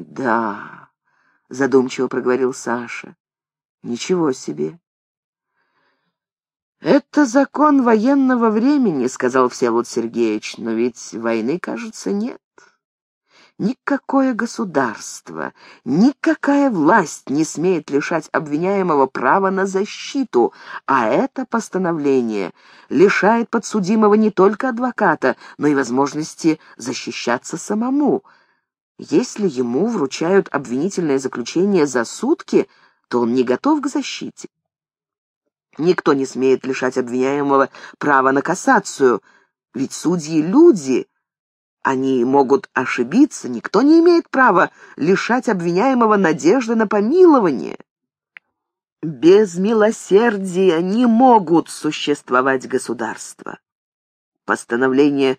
«Да», — задумчиво проговорил Саша. «Ничего себе». «Это закон военного времени», — сказал Всеволод Сергеевич, «но ведь войны, кажется, нет». Никакое государство, никакая власть не смеет лишать обвиняемого права на защиту, а это постановление лишает подсудимого не только адвоката, но и возможности защищаться самому. Если ему вручают обвинительное заключение за сутки, то он не готов к защите. Никто не смеет лишать обвиняемого права на кассацию, ведь судьи — люди — они могут ошибиться, никто не имеет права лишать обвиняемого надежды на помилование. Без милосердия не могут существовать государства. Постановление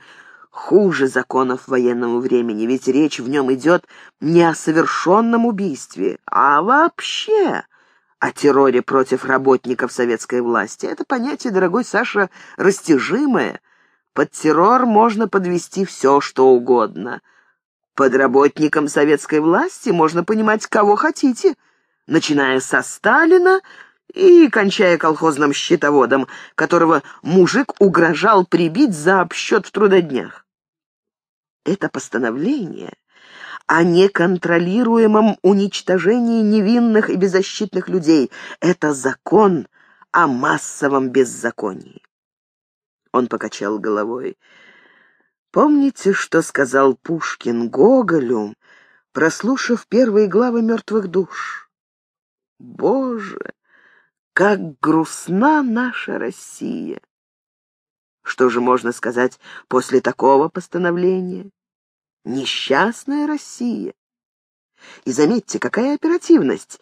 хуже законов военного времени, ведь речь в нем идет не о совершенном убийстве, а вообще о терроре против работников советской власти. Это понятие, дорогой Саша, растяжимое — под террор можно подвести все, что угодно. Под работником советской власти можно понимать кого хотите, начиная со Сталина и кончая колхозным счетоводом, которого мужик угрожал прибить за обсчет в трудоднях. Это постановление о неконтролируемом уничтожении невинных и беззащитных людей. Это закон о массовом беззаконии. Он покачал головой. «Помните, что сказал Пушкин Гоголю, прослушав первые главы «Мертвых душ»? Боже, как грустна наша Россия!» Что же можно сказать после такого постановления? Несчастная Россия. И заметьте, какая оперативность.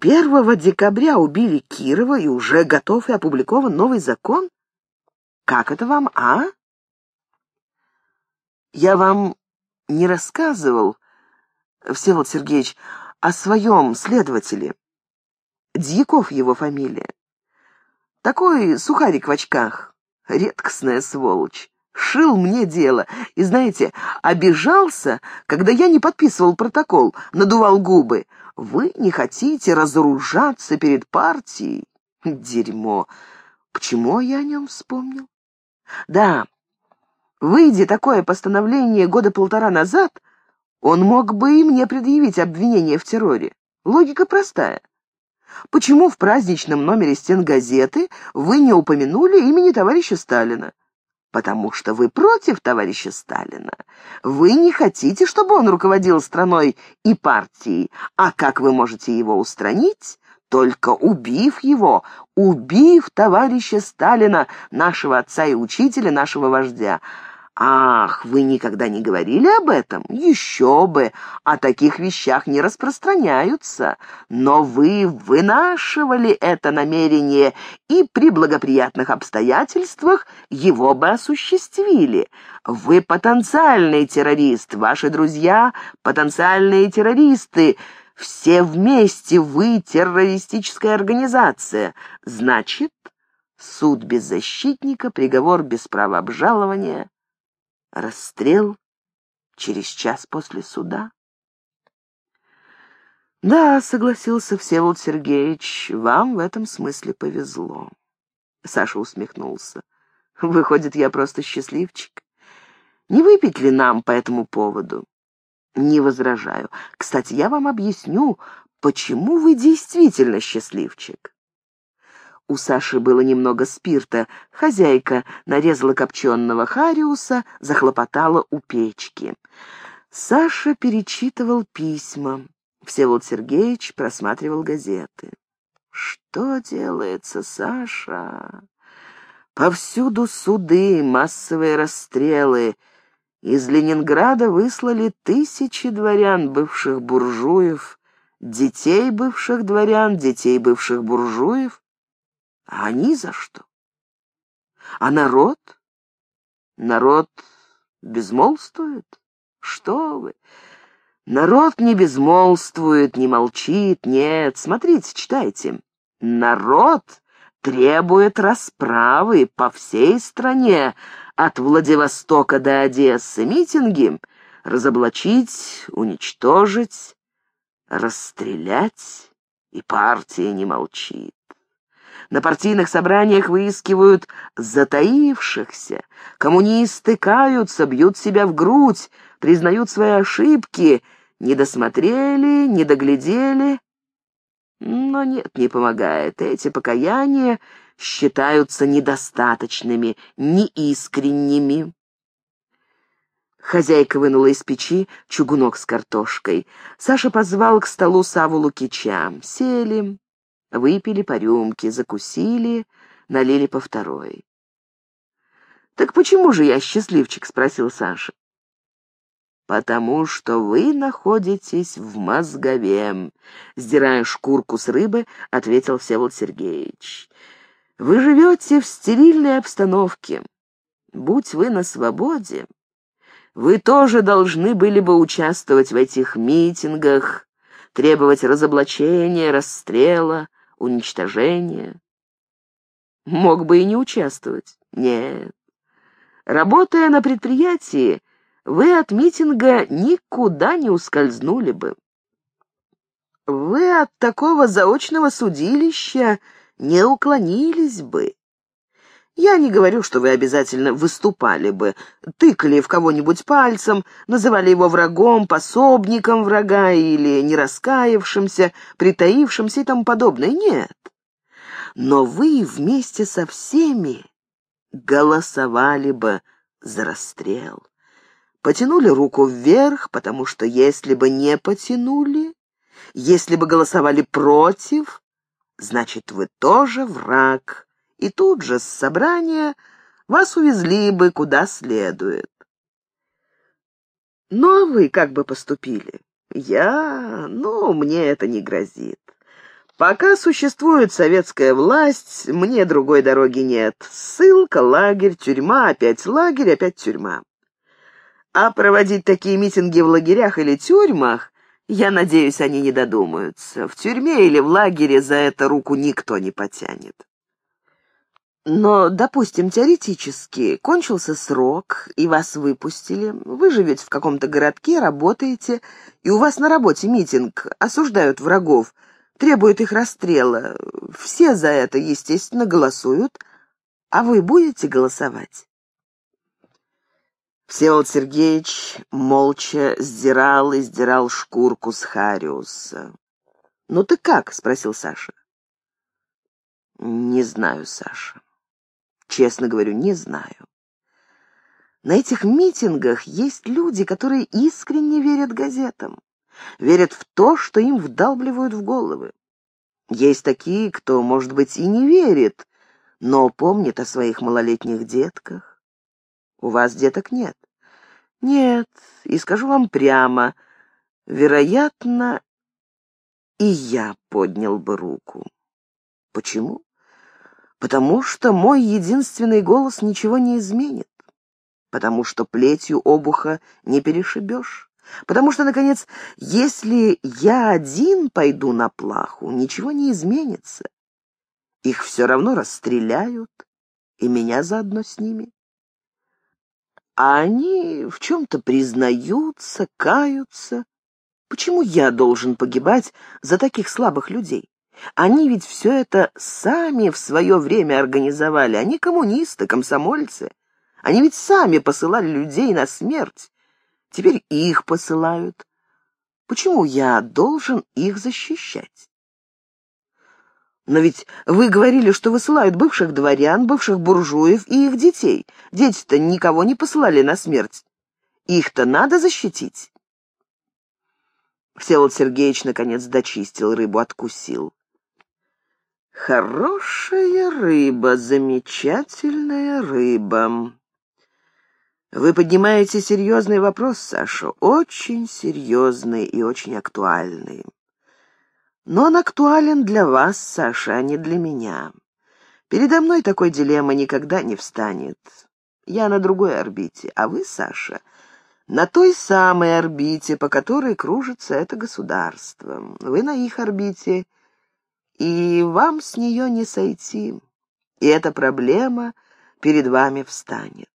1 декабря убили Кирова, и уже готов и опубликован новый закон? Как это вам, а? Я вам не рассказывал, Всеволод Сергеевич, о своем следователе. Дьяков его фамилия. Такой сухарик в очках, редкостная сволочь. Шил мне дело. И, знаете, обижался, когда я не подписывал протокол, надувал губы. Вы не хотите разоружаться перед партией? Дерьмо. Почему я о нем вспомнил? Да, выйдя такое постановление года полтора назад, он мог бы и мне предъявить обвинение в терроре. Логика простая. Почему в праздничном номере стен газеты вы не упомянули имени товарища Сталина? Потому что вы против товарища Сталина. Вы не хотите, чтобы он руководил страной и партией. А как вы можете его устранить? Только убив его, убив товарища Сталина, нашего отца и учителя, нашего вождя. Ах, вы никогда не говорили об этом? Еще бы, о таких вещах не распространяются. Но вы вынашивали это намерение и при благоприятных обстоятельствах его бы осуществили. Вы потенциальный террорист, ваши друзья — потенциальные террористы — все вместе вы террористическая организация. Значит, суд без защитника, приговор без права обжалования, расстрел через час после суда. «Да», — согласился Всеволод Сергеевич, — «вам в этом смысле повезло». Саша усмехнулся. «Выходит, я просто счастливчик. Не выпить ли нам по этому поводу?» Не возражаю. Кстати, я вам объясню, почему вы действительно счастливчик. У Саши было немного спирта. Хозяйка нарезала копченого хариуса, захлопотала у печки. Саша перечитывал письма. Всеволод Сергеевич просматривал газеты. «Что делается, Саша?» Повсюду суды, массовые расстрелы, из Ленинграда выслали тысячи дворян, бывших буржуев, детей бывших дворян, детей бывших буржуев. А они за что? А народ? Народ безмолвствует? Что вы? Народ не безмолвствует, не молчит, нет. Смотрите, читайте. Народ требует расправы по всей стране, от Владивостока до Одессы, митинги, разоблачить, уничтожить, расстрелять, и партия не молчит. На партийных собраниях выискивают затаившихся. Коммунисты каются, бьют себя в грудь, признают свои ошибки. Не досмотрели, не доглядели. Но нет, не помогает. Эти покаяния считаются недостаточными, неискренними. Хозяйка вынула из печи чугунок с картошкой. Саша позвал к столу Саву Лукича. Сели, выпили по рюмке, закусили, налили по второй. «Так почему же я счастливчик?» — спросил Саша. «Потому что вы находитесь в мозгове», — сдирая шкурку с рыбы, ответил Всеволод Сергеевич. «Вы живете в стерильной обстановке. Будь вы на свободе, вы тоже должны были бы участвовать в этих митингах, требовать разоблачения, расстрела, уничтожения. Мог бы и не участвовать. Нет. Работая на предприятии, вы от митинга никуда не ускользнули бы. Вы от такого заочного судилища не уклонились бы. Я не говорю, что вы обязательно выступали бы, тыкали в кого-нибудь пальцем, называли его врагом, пособником врага или нераскаявшимся, притаившимся и тому подобное. Нет. Но вы вместе со всеми голосовали бы за расстрел. Потянули руку вверх, потому что если бы не потянули, если бы голосовали против, значит, вы тоже враг и тут же с собрания вас увезли бы куда следует. Ну, а вы как бы поступили? Я... ну, мне это не грозит. Пока существует советская власть, мне другой дороги нет. Ссылка, лагерь, тюрьма, опять лагерь, опять тюрьма. А проводить такие митинги в лагерях или тюрьмах, я надеюсь, они не додумаются. В тюрьме или в лагере за это руку никто не потянет. Но, допустим, теоретически, кончился срок, и вас выпустили, вы живете в каком-то городке, работаете, и у вас на работе митинг, осуждают врагов, требуют их расстрела. Все за это, естественно, голосуют, а вы будете голосовать? Всеволод Сергеевич молча сдирал и сдирал шкурку с Хариуса. «Ну ты как?» — спросил Саша. «Не знаю, Саша. Честно говорю, не знаю. На этих митингах есть люди, которые искренне верят газетам, верят в то, что им вдалбливают в головы. Есть такие, кто, может быть, и не верит, но помнит о своих малолетних детках. У вас деток нет? Нет, и скажу вам прямо, вероятно, и я поднял бы руку. Почему? Потому что мой единственный голос ничего не изменит, потому что плетью обуха не перешибешь, потому что, наконец, если я один пойду на плаху, ничего не изменится. Их все равно расстреляют, и меня заодно с ними. А они в чем-то признаются, каются. Почему я должен погибать за таких слабых людей? Они ведь все это сами в свое время организовали. Они коммунисты, комсомольцы. Они ведь сами посылали людей на смерть. Теперь их посылают. Почему я должен их защищать? Но ведь вы говорили, что высылают бывших дворян, бывших буржуев и их детей. Дети-то никого не посылали на смерть. Их-то надо защитить. Всеволод Сергеевич наконец дочистил рыбу, откусил. Хорошая рыба, замечательная рыба. Вы поднимаете серьезный вопрос, Саша, очень серьезный и очень актуальный. Но он актуален для вас, Саша, а не для меня. Передо мной такой дилеммы никогда не встанет. Я на другой орбите, а вы, Саша, на той самой орбите, по которой кружится это государство. Вы на их орбите — и вам с нее не сойти, и эта проблема перед вами встанет.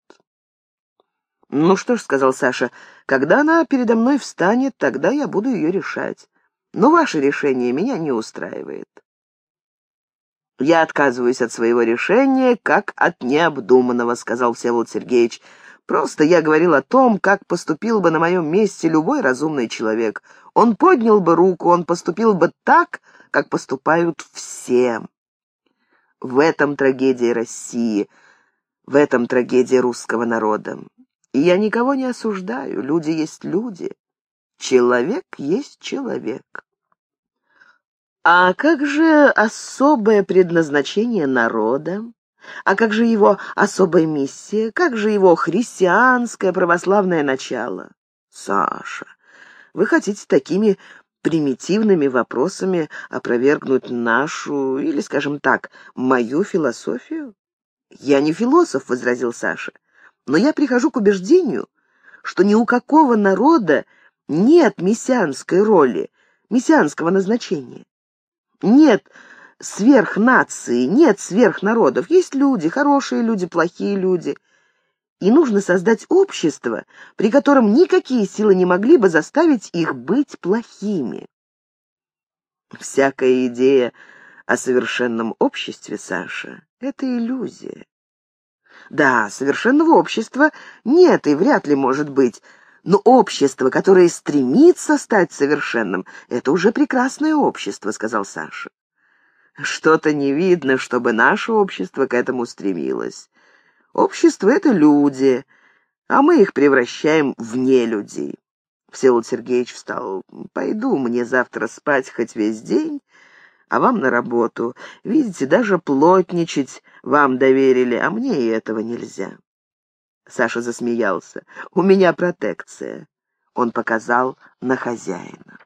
«Ну что ж», — сказал Саша, Когда она передо мной встанет, тогда я буду ее решать. Но ваше решение меня не устраивает. «Я отказываюсь от своего решения, как от необдуманного», — сказал Всеволод Сергеевич. «Просто я говорил о том, как поступил бы на моем месте любой разумный человек. Он поднял бы руку, он поступил бы так, как поступают все. В этом трагедия России, в этом трагедия русского народа. И я никого не осуждаю, люди есть люди, человек есть человек. А как же особое предназначение народа? А как же его особая миссия? Как же его христианское православное начало? Саша, вы хотите такими примитивными вопросами опровергнуть нашу, или, скажем так, мою философию? «Я не философ», — возразил Саша, «но я прихожу к убеждению, что ни у какого народа нет мессианской роли, мессианского назначения. Нет сверхнации, нет сверхнародов. Есть люди, хорошие люди, плохие люди. И нужно создать общество, при котором никакие силы не могли бы заставить их быть плохими. Всякая идея о совершенном обществе, Саша, — это иллюзия. Да, совершенного общества нет и вряд ли может быть, но общество, которое стремится стать совершенным, это уже прекрасное общество, сказал Саша. Что-то не видно, чтобы наше общество к этому стремилось. Общество — это люди, а мы их превращаем в нелюдей. Всеволод Сергеевич встал. «Пойду мне завтра спать хоть весь день, а вам на работу. Видите, даже плотничать вам доверили, а мне и этого нельзя». Саша засмеялся. «У меня протекция». Он показал на хозяина.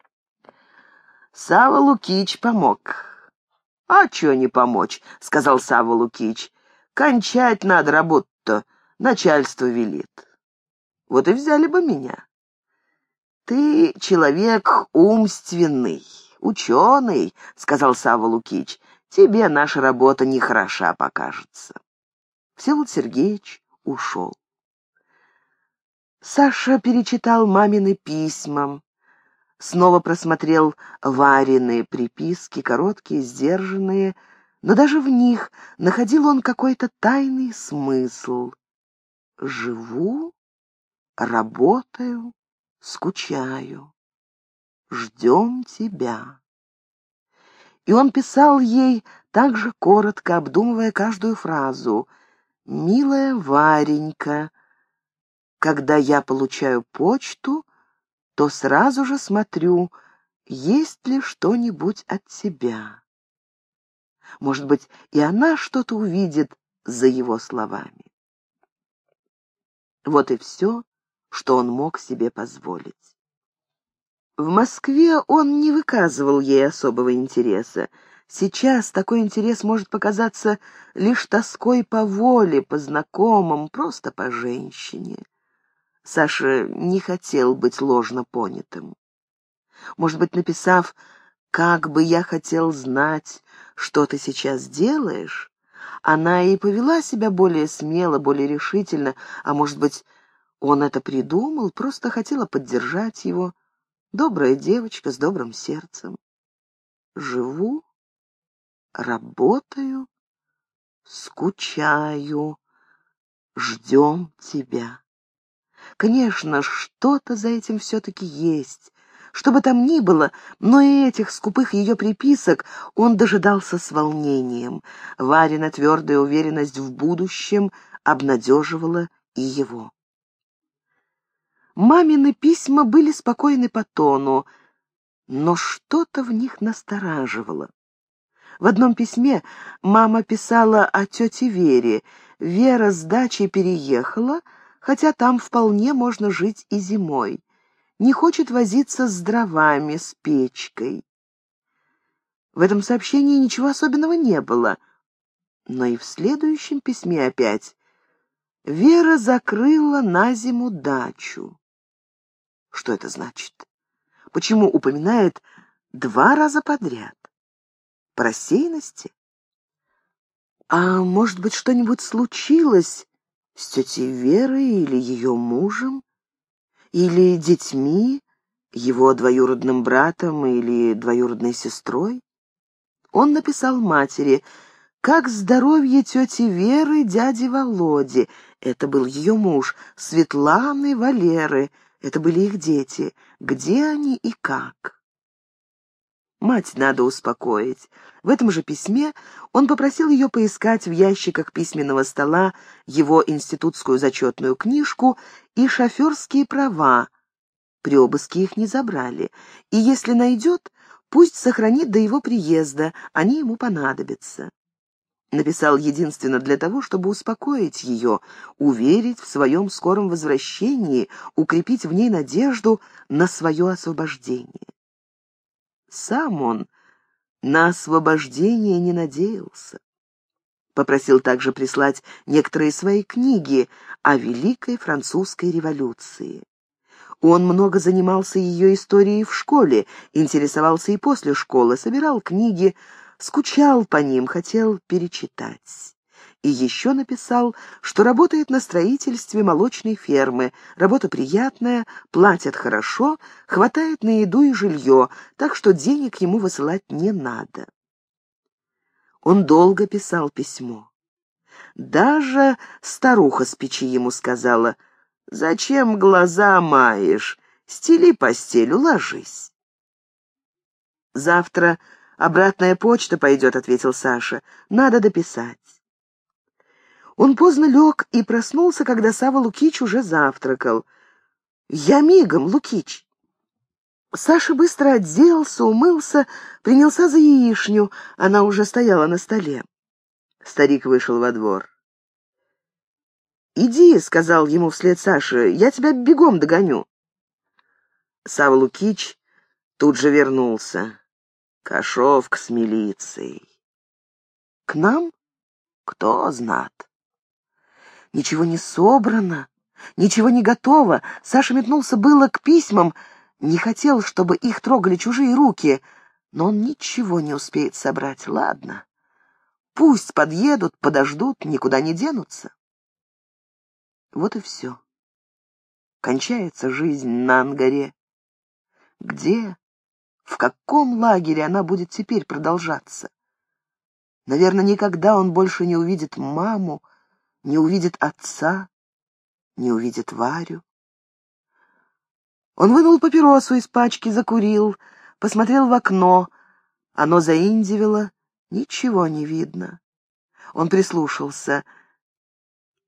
Сава Лукич помог. «А чё не помочь?» — сказал Сава Лукич. «Кончать надо работу-то, начальство велит». «Вот и взяли бы меня». «Ты человек умственный, ученый», — сказал Сава Лукич. «Тебе наша работа нехороша покажется». Всеволод Сергеевич ушел. Саша перечитал мамины письма, снова просмотрел Варины приписки, короткие, сдержанные, но даже в них находил он какой-то тайный смысл. «Живу, работаю, скучаю, ждем тебя». И он писал ей так же коротко, обдумывая каждую фразу. «Милая Варенька, когда я получаю почту, то сразу же смотрю, есть ли что-нибудь от тебя. Может быть, и она что-то увидит за его словами. Вот и все, что он мог себе позволить. В Москве он не выказывал ей особого интереса. Сейчас такой интерес может показаться лишь тоской по воле, по знакомым, просто по женщине. Саша не хотел быть ложно понятым. Может быть, написав «Как бы я хотел знать, что ты сейчас делаешь», она и повела себя более смело, более решительно, а может быть, он это придумал, просто хотела поддержать его. Добрая девочка с добрым сердцем. Живу, работаю, скучаю, ждем тебя. Конечно, что-то за этим все-таки есть. Что бы там ни было, но и этих скупых ее приписок он дожидался с волнением. Варина твердая уверенность в будущем обнадеживала и его. Мамины письма были спокойны по тону, но что-то в них настораживало. В одном письме мама писала о тете Вере. Вера с дачей переехала, хотя там вполне можно жить и зимой. Не хочет возиться с дровами, с печкой. В этом сообщении ничего особенного не было. Но и в следующем письме опять. Вера закрыла на зиму дачу. Что это значит? Почему упоминает два раза подряд? По рассеянности? А может быть, что-нибудь случилось с тетей Верой или ее мужем? или детьми, его двоюродным братом или двоюродной сестрой? Он написал матери «Как здоровье тети Веры, дяди Володи?» Это был ее муж, Светланы, Валеры. Это были их дети. Где они и как? Мать надо успокоить. В этом же письме он попросил ее поискать в ящиках письменного стола его институтскую зачетную книжку и шоферские права. При обыске их не забрали. И если найдет, пусть сохранит до его приезда, они ему понадобятся. Написал единственно для того, чтобы успокоить ее, уверить в своем скором возвращении, укрепить в ней надежду на свое освобождение. Сам он на освобождение не надеялся. Попросил также прислать некоторые свои книги о Великой Французской революции. Он много занимался ее историей в школе, интересовался и после школы, собирал книги, скучал по ним, хотел перечитать. И еще написал, что работает на строительстве молочной фермы, работа приятная, платят хорошо, хватает на еду и жилье, так что денег ему высылать не надо. Он долго писал письмо. Даже старуха с печи ему сказала, «Зачем глаза маешь? Стели постель, ложись». Завтра «Обратная почта пойдет», — ответил Саша. «Надо дописать». Он поздно лег и проснулся, когда Сава Лукич уже завтракал. «Я мигом, Лукич!» Саша быстро оделся, умылся, принялся за яичню. Она уже стояла на столе. Старик вышел во двор. «Иди», — сказал ему вслед Саша, — «я тебя бегом догоню». Сава Лукич тут же вернулся. Кошовка с милицией. К нам? Кто знат? Ничего не собрано, ничего не готово. Саша метнулся было к письмам, не хотел, чтобы их трогали чужие руки, но он ничего не успеет собрать. Ладно, пусть подъедут, подождут, никуда не денутся. Вот и все. Кончается жизнь на Ангаре. Где в каком лагере она будет теперь продолжаться? Наверное, никогда он больше не увидит маму, не увидит отца, не увидит Варю. Он вынул папиросу из пачки, закурил, посмотрел в окно. Оно заиндивило, ничего не видно. Он прислушался.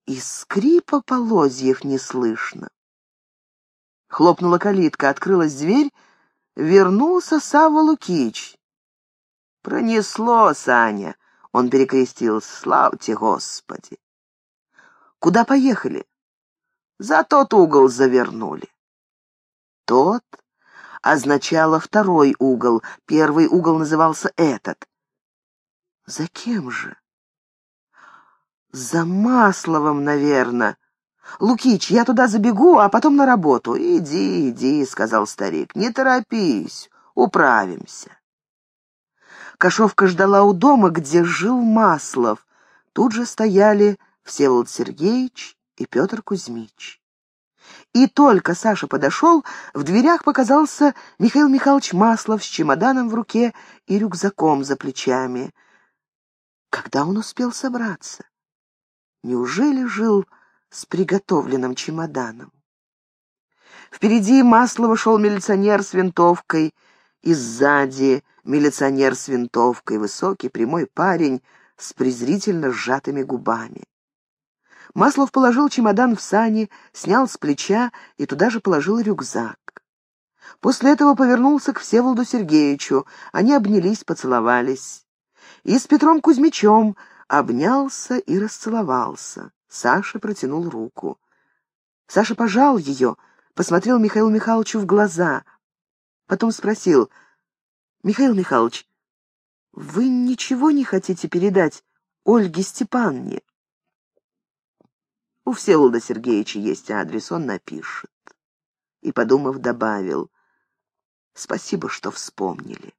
И скрипа полозьев не слышно. Хлопнула калитка, открылась дверь, вернулся Савва Лукич. «Пронесло, Саня!» — он перекрестил. «Славьте Господи!» «Куда поехали?» «За тот угол завернули». «Тот» означало второй угол, первый угол назывался этот. «За кем же?» «За Масловым, наверное. «Лукич, я туда забегу, а потом на работу». «Иди, иди», — сказал старик, — «не торопись, управимся». Кошовка ждала у дома, где жил Маслов. Тут же стояли Всеволод Сергеевич и Петр Кузьмич. И только Саша подошел, в дверях показался Михаил Михайлович Маслов с чемоданом в руке и рюкзаком за плечами. Когда он успел собраться? Неужели жил с приготовленным чемоданом. Впереди Маслова шел милиционер с винтовкой, и сзади милиционер с винтовкой, высокий прямой парень с презрительно сжатыми губами. Маслов положил чемодан в сани, снял с плеча и туда же положил рюкзак. После этого повернулся к Всеволоду Сергеевичу. Они обнялись, поцеловались. И с Петром Кузьмичем обнялся и расцеловался. Саша протянул руку. Саша пожал ее, посмотрел Михаилу Михайловичу в глаза. Потом спросил, «Михаил Михайлович, вы ничего не хотите передать Ольге Степанне?» У Всеволода Сергеевича есть адрес, он напишет. И, подумав, добавил, «Спасибо, что вспомнили».